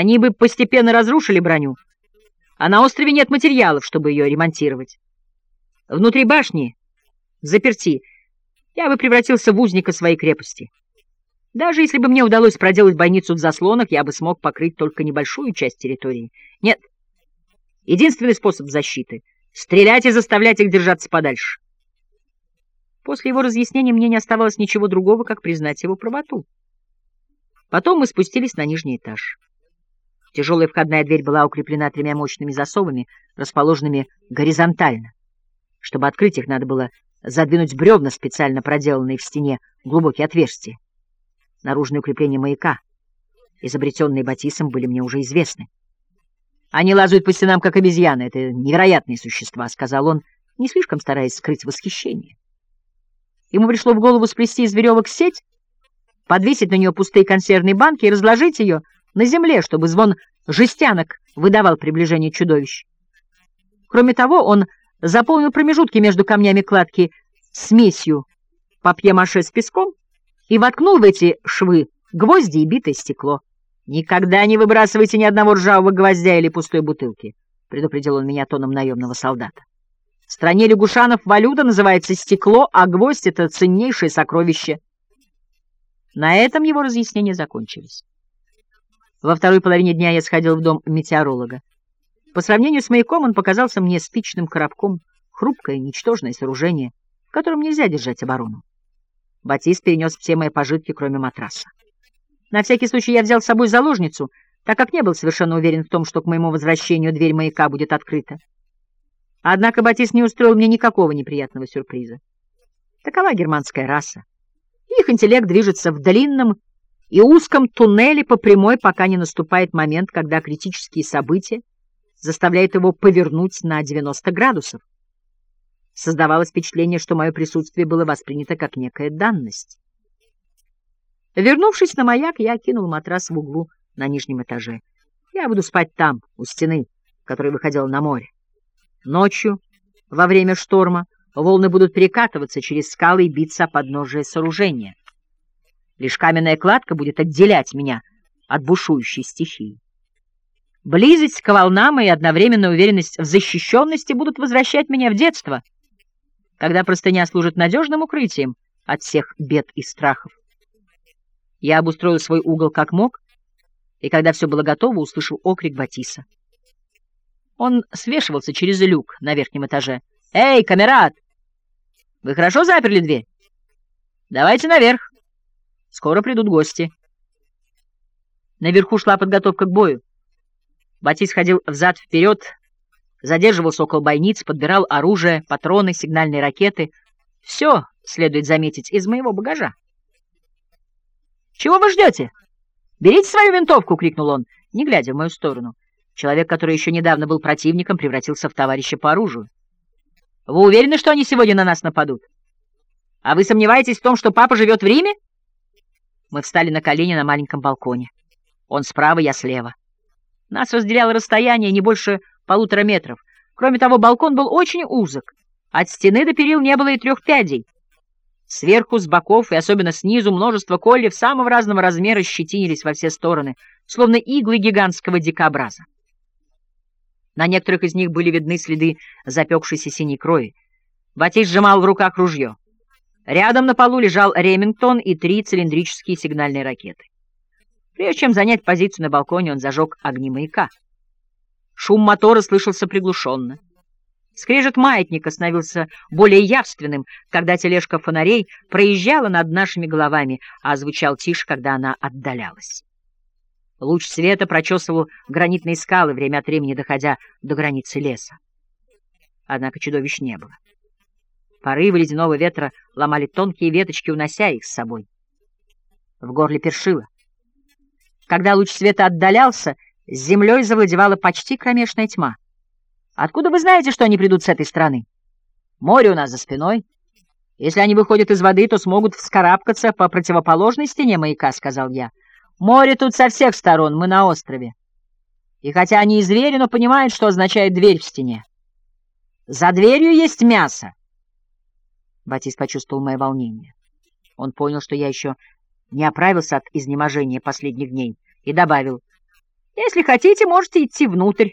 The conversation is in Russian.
Они бы постепенно разрушили броню, а на острове нет материалов, чтобы ее ремонтировать. Внутри башни, заперти, я бы превратился в узника своей крепости. Даже если бы мне удалось проделать бойницу в заслонах, я бы смог покрыть только небольшую часть территории. Нет, единственный способ защиты — стрелять и заставлять их держаться подальше. После его разъяснения мне не оставалось ничего другого, как признать его правоту. Потом мы спустились на нижний этаж. Тяжелая входная дверь была укреплена тремя мощными засовами, расположенными горизонтально. Чтобы открыть их, надо было задвинуть бревна, специально проделанные в стене, глубокие отверстия. Наружные укрепления маяка, изобретенные Батисом, были мне уже известны. «Они лазают по стенам, как обезьяны. Это невероятные существа», — сказал он, не слишком стараясь скрыть восхищение. Ему пришло в голову сплести из веревок сеть, подвесить на нее пустые консервные банки и разложить ее на земле, чтобы звон жестянок выдавал приближение чудовищ. Кроме того, он заполнил промежутки между камнями кладки смесью папье-маше с песком и воткнул в эти швы гвозди и битое стекло. «Никогда не выбрасывайте ни одного ржавого гвоздя или пустой бутылки», — предупредил он меня тоном наемного солдата. В стране лягушанов валюта называется стекло, а гвоздь — это ценнейшее сокровище. На этом его разъяснения закончились. Во второй половине дня я сходил в дом метеоролога. По сравнению с маяком он показался мне спичным коробком, хрупкое, ничтожное сооружение, в котором нельзя держать оборону. Батист перенес все мои пожитки, кроме матраса. На всякий случай я взял с собой заложницу, так как не был совершенно уверен в том, что к моему возвращению дверь маяка будет открыта. Однако Батист не устроил мне никакого неприятного сюрприза. Такова германская раса. Их интеллект движется в длинном и узком туннеле по прямой, пока не наступает момент, когда критические события заставляют его повернуть на 90 градусов. Создавалось впечатление, что мое присутствие было воспринято как некая данность. Вернувшись на маяк, я кинул матрас в углу на нижнем этаже. Я буду спать там, у стены, которая выходила на море. Ночью, во время шторма, волны будут перекатываться через скалы и биться о подножие сооружения. Лишь каменная кладка будет отделять меня от бушующей стихии. Близость к волнам и одновременная уверенность в защищенности будут возвращать меня в детство, когда простыня служит надежным укрытием от всех бед и страхов. Я обустроил свой угол как мог, и когда все было готово, услышал окрик Батиса. Он свешивался через люк на верхнем этаже. «Эй, камерат! Вы хорошо заперли дверь? Давайте наверх. Скоро придут гости». Наверху шла подготовка к бою. Батис ходил взад-вперед, задерживался около бойниц, подбирал оружие, патроны, сигнальные ракеты. Все, следует заметить, из моего багажа. «Чего вы ждете? Берите свою винтовку!» — крикнул он, не глядя в мою сторону. Человек, который еще недавно был противником, превратился в товарища по оружию. Вы уверены, что они сегодня на нас нападут? А вы сомневаетесь в том, что папа живет в Риме? Мы встали на колени на маленьком балконе. Он справа, я слева. Нас разделяло расстояние не больше полутора метров. Кроме того, балкон был очень узок. От стены до перил не было и трех пядей. Сверху, с боков и особенно снизу множество кольев самого разного размера щетинились во все стороны, словно иглы гигантского дикобраза. На некоторых из них были видны следы запекшейся синей крови. Батис сжимал в руках ружье. Рядом на полу лежал Ремингтон и три цилиндрические сигнальные ракеты. Прежде чем занять позицию на балконе, он зажег огни маяка. Шум мотора слышался приглушенно. Скрежет маятника становился более явственным, когда тележка фонарей проезжала над нашими головами, а звучал тише, когда она отдалялась. Луч света прочесывал гранитные скалы, время от времени доходя до границы леса. Однако чудовищ не было. Порывы ледяного ветра ломали тонкие веточки, унося их с собой. В горле першило. Когда луч света отдалялся, с землей завладевала почти кромешная тьма. Откуда вы знаете, что они придут с этой стороны? Море у нас за спиной. Если они выходят из воды, то смогут вскарабкаться по противоположной стене маяка, — сказал я. Море тут со всех сторон, мы на острове. И хотя они и звери, но понимают, что означает дверь в стене. За дверью есть мясо. Батис почувствовал мое волнение. Он понял, что я еще не оправился от изнеможения последних дней, и добавил, Если хотите, можете идти внутрь.